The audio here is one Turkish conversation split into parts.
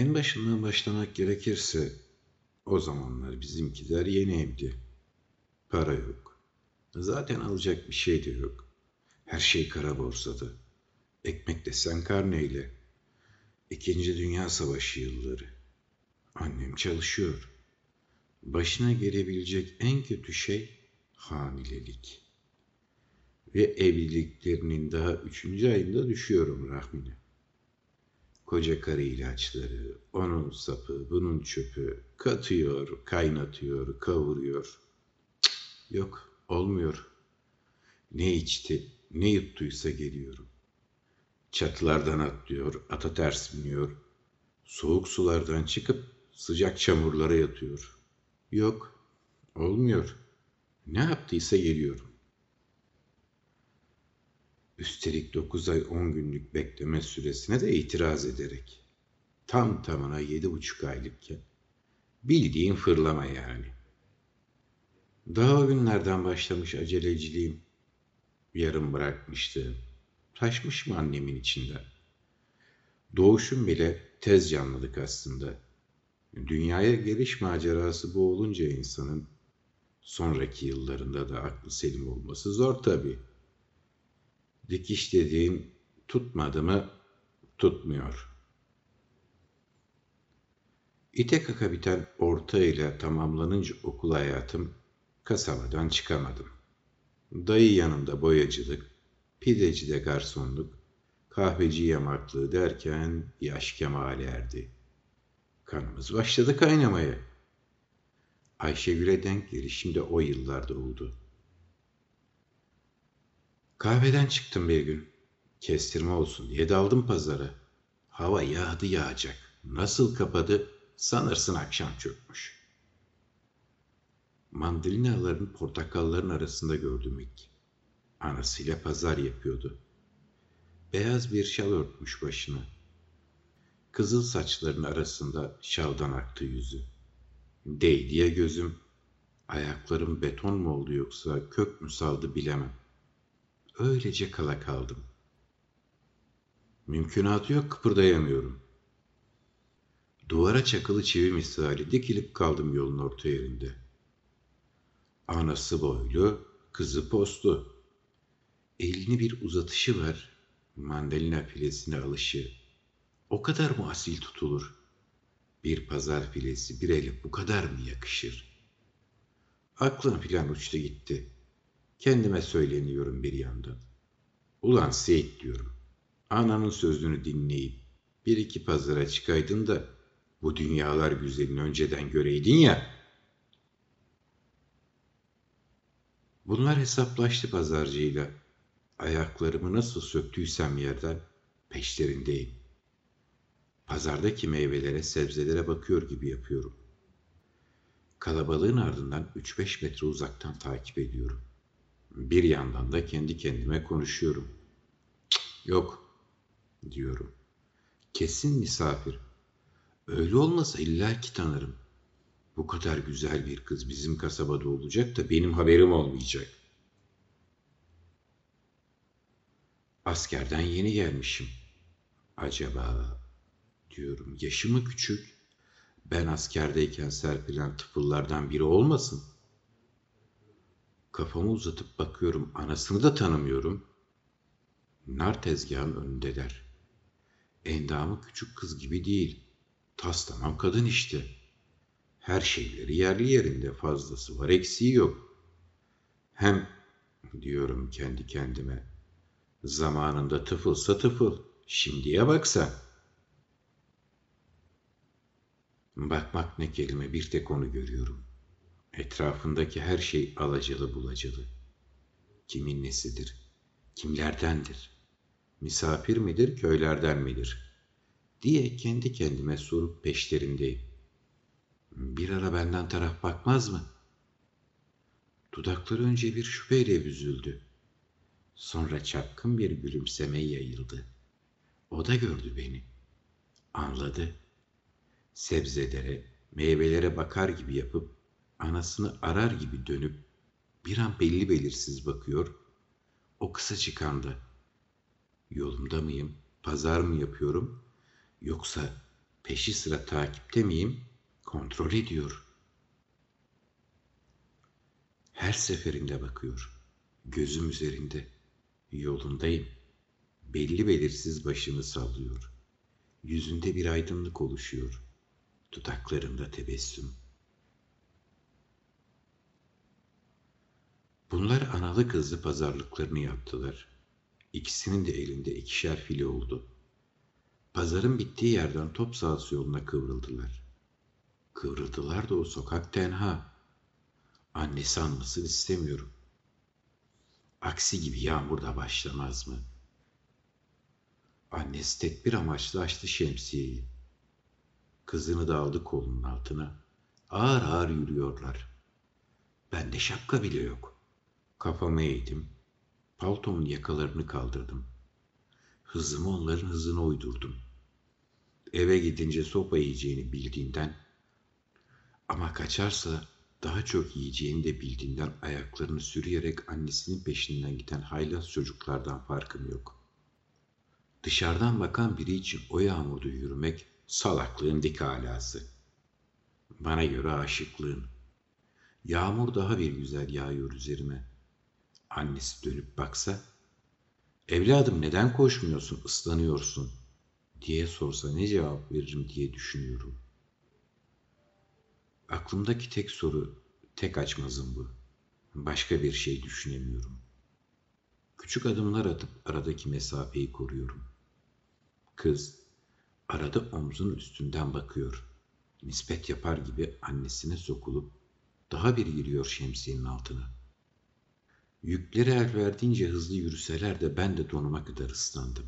En başından başlamak gerekirse o zamanlar bizimkiler yeni evli. Para yok. Zaten alacak bir şey de yok. Her şey kara borsada. Ekmek desen karneyle. İkinci Dünya Savaşı yılları. Annem çalışıyor. Başına gelebilecek en kötü şey hamilelik. Ve evliliklerinin daha üçüncü ayında düşüyorum rahmine. Koca karı ilaçları, onun sapı, bunun çöpü, katıyor, kaynatıyor, kavuruyor. Cık, yok, olmuyor. Ne içti, ne yuttuysa geliyorum. Çatılardan atlıyor, ata ters biniyor. Soğuk sulardan çıkıp sıcak çamurlara yatıyor. Yok, olmuyor. Ne yaptıysa geliyorum. Üstelik 9 ay 10 günlük bekleme süresine de itiraz ederek. Tam tamına yedi buçuk aylıkken. Bildiğin fırlama yani. Daha o günlerden başlamış aceleciliğim. Yarım bırakmıştı. Taşmış mı annemin içinden? Doğuşum bile tez canlılık aslında. Dünyaya geliş macerası bu olunca insanın sonraki yıllarında da aklı selim olması zor tabii. Dikiş dediğin tutmadı mı tutmuyor. İte kaka biten orta ile tamamlanınca okul hayatım kasabadan çıkamadım. Dayı yanında boyacılık, pidecide garsonluk, kahveci yamaklığı derken yaş kemale erdi. Kanımız başladı kaynamaya. Ayşegül'e denk gelişim de o yıllarda oldu. Kahveden çıktım bir gün. Kestirme olsun diye daldım pazara. Hava yağdı yağacak. Nasıl kapadı sanırsın akşam çökmüş. Mandalinaların portakalların arasında gördüm ilk. Anasıyla pazar yapıyordu. Beyaz bir şal örtmüş başına. Kızıl saçların arasında şaldan aktı yüzü. Değdiye gözüm. Ayaklarım beton mu oldu yoksa kök mü saldı bilemem. Öylece kala kaldım. Mümkünatı yok kıpırdayamıyorum. Duvara çakılı çivi misali dikilip kaldım yolun orta yerinde. Anası boylu, kızı postu. Elini bir uzatışı var, mandalina filesine alışı. O kadar mı asil tutulur? Bir pazar filesi bir ele bu kadar mı yakışır? Aklım filan uçtu gitti.'' Kendime söyleniyorum bir yandan. Ulan Seyit diyorum. Ananın sözünü dinleyip bir iki pazara çıkaydın da bu dünyalar güzelini önceden göreydin ya. Bunlar hesaplaştı pazarcıyla. Ayaklarımı nasıl söktüysem yerden peşlerindeyim. Pazardaki meyvelere, sebzelere bakıyor gibi yapıyorum. Kalabalığın ardından 3-5 metre uzaktan takip ediyorum. Bir yandan da kendi kendime konuşuyorum. Yok diyorum. Kesin misafir. Öyle olmasa illa ki tanırım. Bu kadar güzel bir kız bizim kasabada olacak da benim haberim olmayacak. Askerden yeni gelmişim. Acaba diyorum yaşı mı küçük? Ben askerdeyken serpilen tıfıllardan biri olmasın? Kafamı uzatıp bakıyorum. Anasını da tanımıyorum. Nar tezgahın önündeler. Endamı küçük kız gibi değil. Tas tamam kadın işte. Her şeyleri yerli yerinde fazlası var eksiği yok. Hem diyorum kendi kendime. Zamanında tıfılsa tıfıl. Şimdiye baksa. Bakmak ne kelime bir tek onu görüyorum. Etrafındaki her şey alacalı bulacalı. Kimin nesidir? Kimlerdendir? Misafir midir, köylerden midir? Diye kendi kendime sorup peşlerindeyim. Bir ara benden taraf bakmaz mı? Dudakları önce bir şüpheyle büzüldü. Sonra çapkın bir gülümseme yayıldı. O da gördü beni. Anladı. Sebzelere, meyvelere bakar gibi yapıp anasını arar gibi dönüp bir an belli belirsiz bakıyor. O kısacık anda yolumda mıyım, pazar mı yapıyorum yoksa Peşi sıra takipte miyim? Kontrol ediyor. Her seferinde bakıyor. Gözüm üzerinde. Yolundayım. Belli belirsiz başını sallıyor. Yüzünde bir aydınlık oluşuyor. Dudaklarında tebessüm. Bunlar analı kızlı pazarlıklarını yaptılar. İkisinin de elinde ikişer fili oldu. Pazarın bittiği yerden top sahası yoluna kıvrıldılar. Kıvrıldılar da o sokak tenha. Annesi anmasın istemiyorum. Aksi gibi yağmur da başlamaz mı? Annesi tedbir amaçlı açtı şemsiyeyi. Kızını da aldı kolunun altına. Ağır ağır yürüyorlar. Bende şapka bile yok. Kafamı eğdim. Paltomun yakalarını kaldırdım. Hızımı onların hızına uydurdum. Eve gidince sopa yiyeceğini bildiğinden ama kaçarsa daha çok yiyeceğini de bildiğinden ayaklarını sürüyerek annesinin peşinden giden haylaz çocuklardan farkım yok. Dışarıdan bakan biri için o yağmurda yürümek salaklığın dik alası. Bana göre aşıklığın. Yağmur daha bir güzel yağıyor üzerime. Annesi dönüp baksa, evladım neden koşmuyorsun, ıslanıyorsun diye sorsa ne cevap veririm diye düşünüyorum. Aklımdaki tek soru, tek açmazım bu. Başka bir şey düşünemiyorum. Küçük adımlar atıp aradaki mesafeyi koruyorum. Kız arada omzun üstünden bakıyor. Nispet yapar gibi annesine sokulup daha bir giriyor şemsiyenin altına. Yükleri el verdiğince hızlı yürüseler de ben de donuma kadar ıslandım.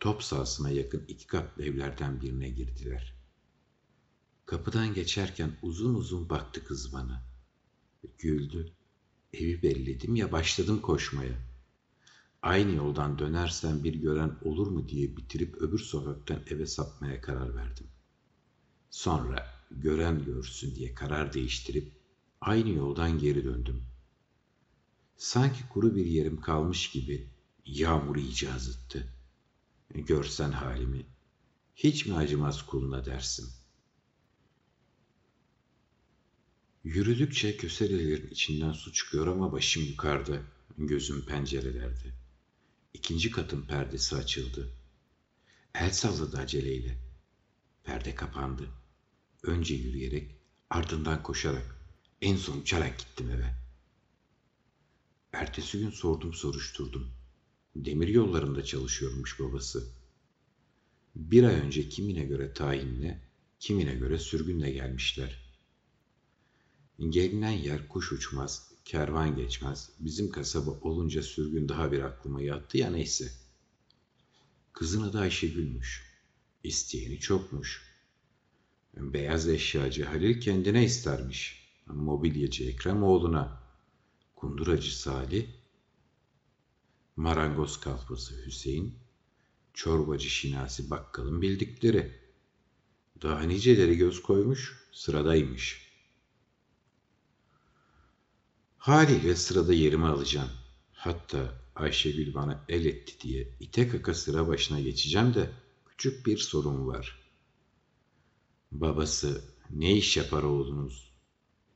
Top sahasına yakın iki katlı evlerden birine girdiler. Kapıdan geçerken uzun uzun baktı kız bana. Güldü. Evi belledim ya başladım koşmaya. Aynı yoldan dönersen bir gören olur mu diye bitirip öbür sokaktan eve sapmaya karar verdim. Sonra gören görsün diye karar değiştirip aynı yoldan geri döndüm. Sanki kuru bir yerim kalmış gibi yağmur iyice azıttı. Görsen halimi, hiç mi acımaz kuluna dersin? Yürüdükçe köselelerin içinden su çıkıyor ama başım yukarıda, gözüm pencerelerde. İkinci katın perdesi açıldı. El salladı aceleyle. Perde kapandı. Önce yürüyerek, ardından koşarak, en son uçarak gittim eve. Ertesi gün sordum soruşturdum. Demir yollarında çalışıyormuş babası. Bir ay önce kimine göre tayinle, kimine göre sürgünle gelmişler. Gelinen yer kuş uçmaz, kervan geçmez. Bizim kasaba olunca sürgün daha bir aklıma yattı ya neyse. Kızın adı Ayşegül'müş. İsteyeni çokmuş. Beyaz eşyacı Halil kendine istermiş. Mobilyacı Ekrem oğluna. Kunduracı Salih, marangoz kalfası Hüseyin, çorbacı Şinasi bakkalın bildikleri. Daha niceleri göz koymuş, sıradaymış. Haliyle sırada yerimi alacağım. Hatta Ayşegül bana el etti diye ite kaka sıra başına geçeceğim de küçük bir sorun var. Babası ne iş yapar oğlunuz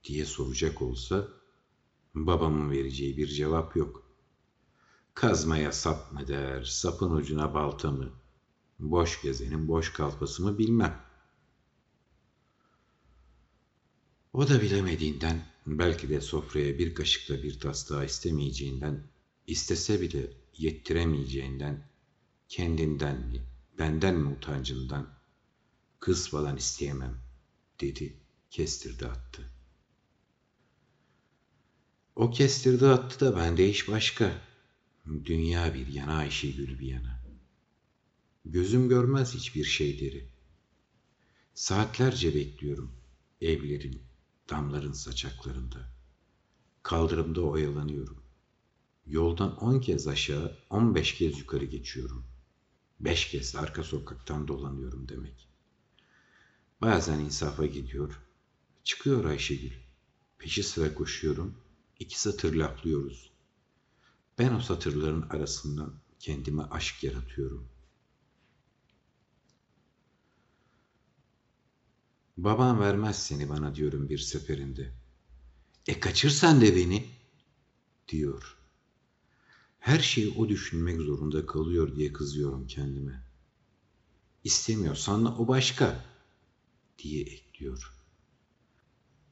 diye soracak olsa Babamın vereceği bir cevap yok. Kazmaya sap mı der, sapın ucuna balta mı? Boş gezenin boş kalfası mı bilmem. O da bilemediğinden, belki de sofraya bir kaşıkla bir tas daha istemeyeceğinden, istese bile yettiremeyeceğinden, kendinden mi, benden mi utancından, kız falan isteyemem, dedi, kestirdi attı.'' O kestirdi attı da bende iş başka. Dünya bir yana Ayşegül bir yana. Gözüm görmez hiçbir şeyleri. Saatlerce bekliyorum evlerin, damların saçaklarında. Kaldırımda oyalanıyorum. Yoldan on kez aşağı, on beş kez yukarı geçiyorum. Beş kez arka sokaktan dolanıyorum demek. Bazen insafa gidiyor. Çıkıyor Ayşegül. Peşi sıra koşuyorum. İki satır laflıyoruz. Ben o satırların arasından kendime aşk yaratıyorum. Baban vermez seni bana diyorum bir seferinde. E kaçır sen de beni diyor. Her şeyi o düşünmek zorunda kalıyor diye kızıyorum kendime. İstemiyorsan o başka diye ekliyor.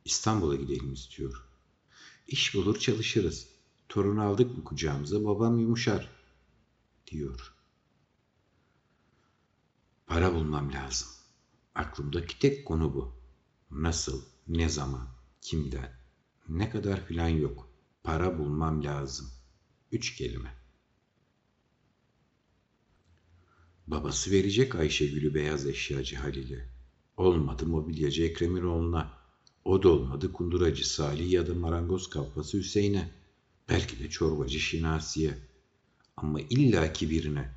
İstanbul'a gidelim istiyor. İş bulur çalışırız. Torunu aldık mı kucağımıza babam yumuşar diyor. Para bulmam lazım. Aklımdaki tek konu bu. Nasıl, ne zaman, kimden, ne kadar filan yok. Para bulmam lazım. Üç kelime. Babası verecek Ayşegül'ü beyaz eşyacı Halil'e. Olmadı mobilyacı Ekrem'in oğluna. O da olmadı kunduracı Salih ya da marangoz kalfası Hüseyin'e. Belki de çorbacı Şinasi'ye. Ama illaki birine.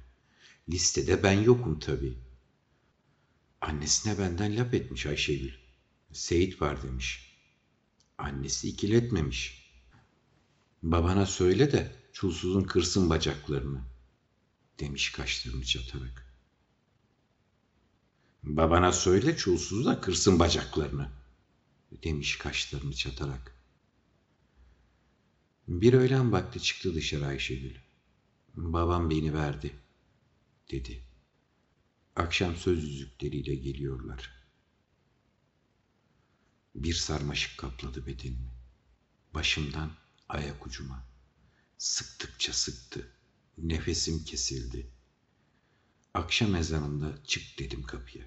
Listede ben yokum tabii. Annesine benden laf etmiş Ayşegül. Seyit var demiş. Annesi ikiletmemiş. Babana söyle de çulsuzun kırsın bacaklarını demiş kaşlarını çatarak. Babana söyle çulsuz da kırsın bacaklarını demiş kaşlarını çatarak. Bir öğlen vakti çıktı dışarı Ayşegül. Babam beni verdi dedi. Akşam söz yüzükleriyle geliyorlar. Bir sarmaşık kapladı bedenimi. Başımdan ayak ucuma. Sıktıkça sıktı. Nefesim kesildi. Akşam ezanında çık dedim kapıya.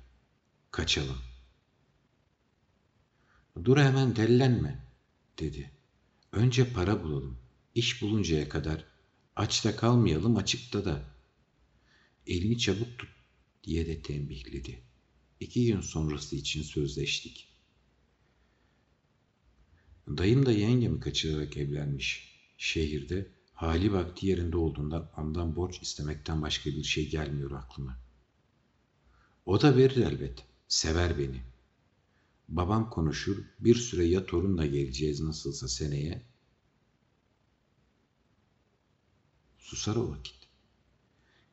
Kaçalım. Dur hemen dellenme dedi. Önce para bulalım. İş buluncaya kadar açta kalmayalım açıkta da. Elini çabuk tut diye de tembihledi. İki gün sonrası için sözleştik. Dayım da yengemi kaçırarak evlenmiş. Şehirde hali vakti yerinde olduğundan andan borç istemekten başka bir şey gelmiyor aklıma. O da verir elbet. Sever beni. Babam konuşur, bir süre ya torunla geleceğiz nasılsa seneye. Susar o vakit.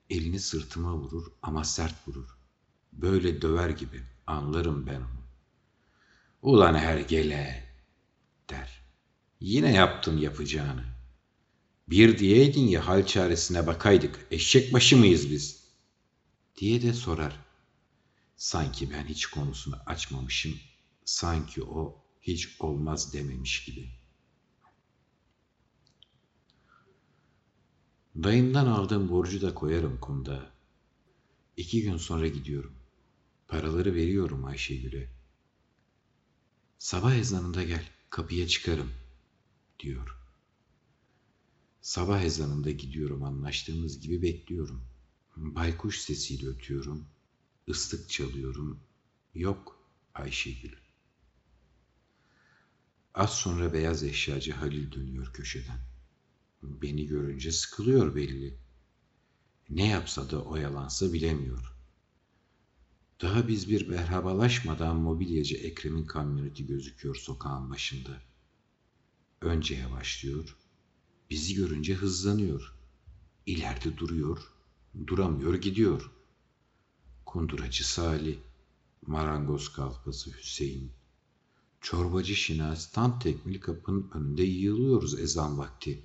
Elini sırtıma vurur ama sert vurur. Böyle döver gibi anlarım ben onu. Ulan hergele der. Yine yaptın yapacağını. Bir diyeydin ya hal çaresine bakaydık. Eşek başı mıyız biz? Diye de sorar. Sanki ben hiç konusunu açmamışım. Sanki o hiç olmaz dememiş gibi. Dayımdan aldığım borcu da koyarım kumda. İki gün sonra gidiyorum. Paraları veriyorum Ayşegül'e. Sabah ezanında gel, kapıya çıkarım, diyor. Sabah ezanında gidiyorum anlaştığımız gibi bekliyorum. Baykuş sesiyle ötüyorum. ıslık çalıyorum. Yok Ayşegül. Az sonra beyaz eşyacı Halil dönüyor köşeden. Beni görünce sıkılıyor belli. Ne yapsa da oyalansa bilemiyor. Daha biz bir merhabalaşmadan mobilyacı Ekrem'in kamyoneti gözüküyor sokağın başında. Önce yavaşlıyor, bizi görünce hızlanıyor. İleride duruyor, duramıyor gidiyor. Kunduracı Salih, marangoz kalfası Hüseyin, çorbacı Şinaz tam tekmil kapının önünde yığılıyoruz ezan vakti.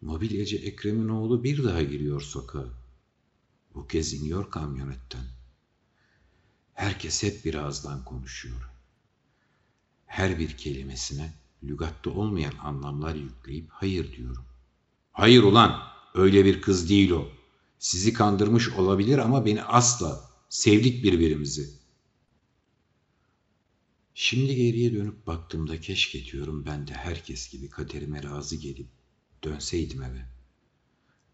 Mobilyacı Ekrem'in oğlu bir daha giriyor sokağa. Bu kez iniyor kamyonetten. Herkes hep bir ağızdan konuşuyor. Her bir kelimesine lügatta olmayan anlamlar yükleyip hayır diyorum. Hayır ulan, öyle bir kız değil o. Sizi kandırmış olabilir ama beni asla. Sevdik birbirimizi. Şimdi geriye dönüp baktığımda keşke diyorum ben de herkes gibi kaderime razı gelip Dönseydim eve.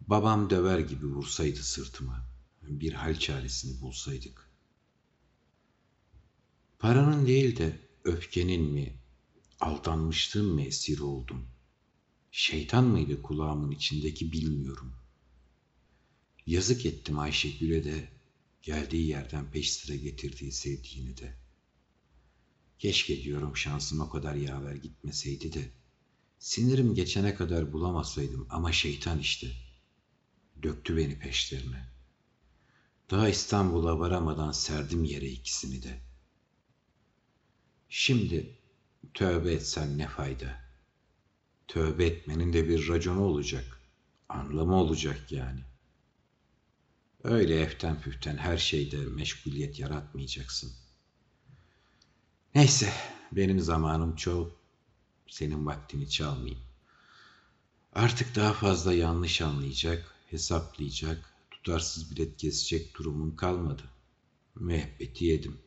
Babam döver gibi vursaydı sırtıma. Bir hal çaresini bulsaydık. Paranın değil de öfkenin mi, aldanmışlığın mı esiri oldum? Şeytan mıydı kulağımın içindeki bilmiyorum. Yazık ettim Ayşegül'e de geldiği yerden peş sıra getirdiği sevdiğini de. Keşke diyorum şansım o kadar yaver gitmeseydi de Sinirim geçene kadar bulamasaydım ama şeytan işte. Döktü beni peşlerine. Daha İstanbul'a varamadan serdim yere ikisini de. Şimdi tövbe etsen ne fayda? Tövbe etmenin de bir raconu olacak. Anlamı olacak yani. Öyle eften püften her şeyde meşguliyet yaratmayacaksın. Neyse benim zamanım çok. Senin vaktini çalmayayım. Artık daha fazla yanlış anlayacak, hesaplayacak, tutarsız bilet kesecek durumum kalmadı. Müebbeti yedim.